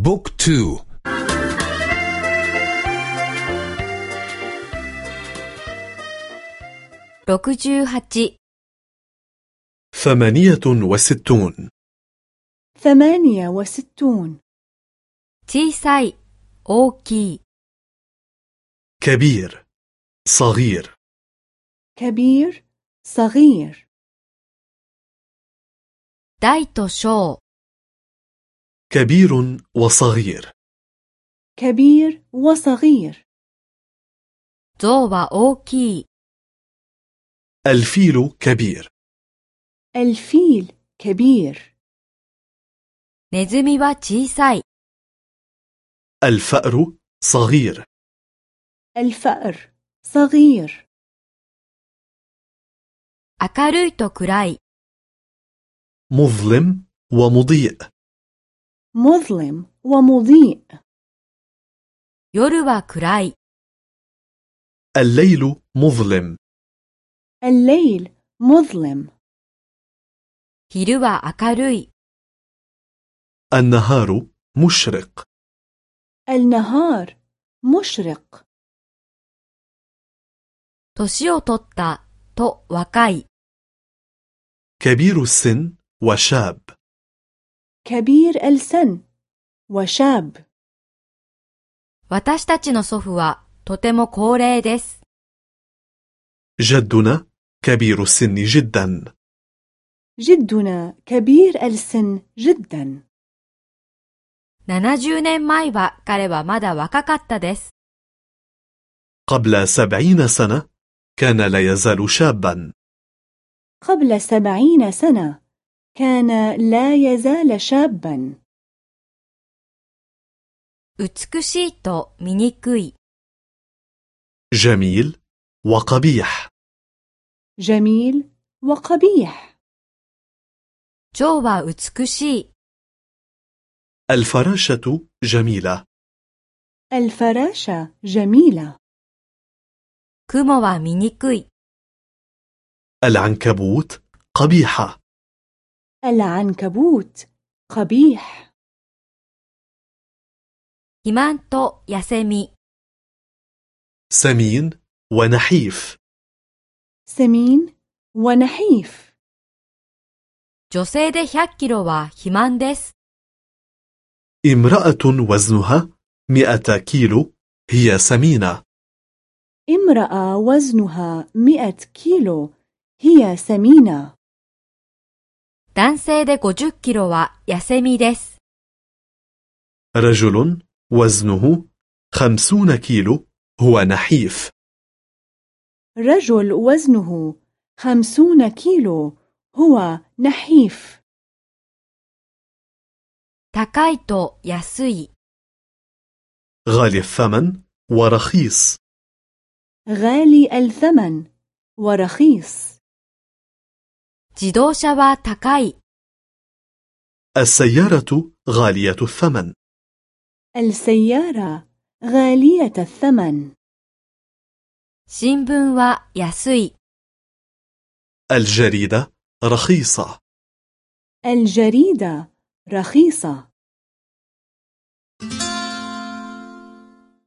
book two. ثمانية وستون. ثمانية وستون. تيساي أوكي. كبير صغير. كبير صغير. دايتو شو. كبير وصغير كبير وصغير 象は大きい。 الفيل كبير الفيل كبير ネズミは小さい。 الفأر صغير الفأر صغير 明るいと暗い。 مظلم ومضيء مظلم ومضيء 夜は暗い。 الليل مظلم الليل مظلم 昼は明るい。 النهار مشرق النهار مشرق 年を取ったと若い。 كبير السن وشاب كبير السن وشاب 私たちの祖父はとても高齢です。 جدنا كبير السن جدا جدنا كبير السن جدا 70年前は彼はまだ若かったです。 قبل سبعين سنة كان لا يزال شابا قبل سبعين سنة كان لا يزال شابا 美しいと醜い。 جميل وقبيح جميل وقبيح 蝶は美しい。 الفراشة جميلة الفراشة جميلة 雲は醜い。 العنكبوت قبيحة العنكبوت قبيح 肥満と痩せみ。 سمين ونحيف سمين ونحيف 女性で100キロは肥満です。 امرأة وزنها مئة كيلو هي سمينة امرأة وزنها مئة كيلو هي سمينة 男性で50キロは痩せみです。 رجل وزنه خمسون كيلو هو نحيف رجل وزنه خمسون كيلو هو نحيف 高いと安い。 غالي الثمن ورخيص غالي الثمن ورخيص 自動車は高い。 السيارة غالية الثمن السيارة غالية الثمن 新聞は安い。 الجريدة رخيصة الجريدة رخيصة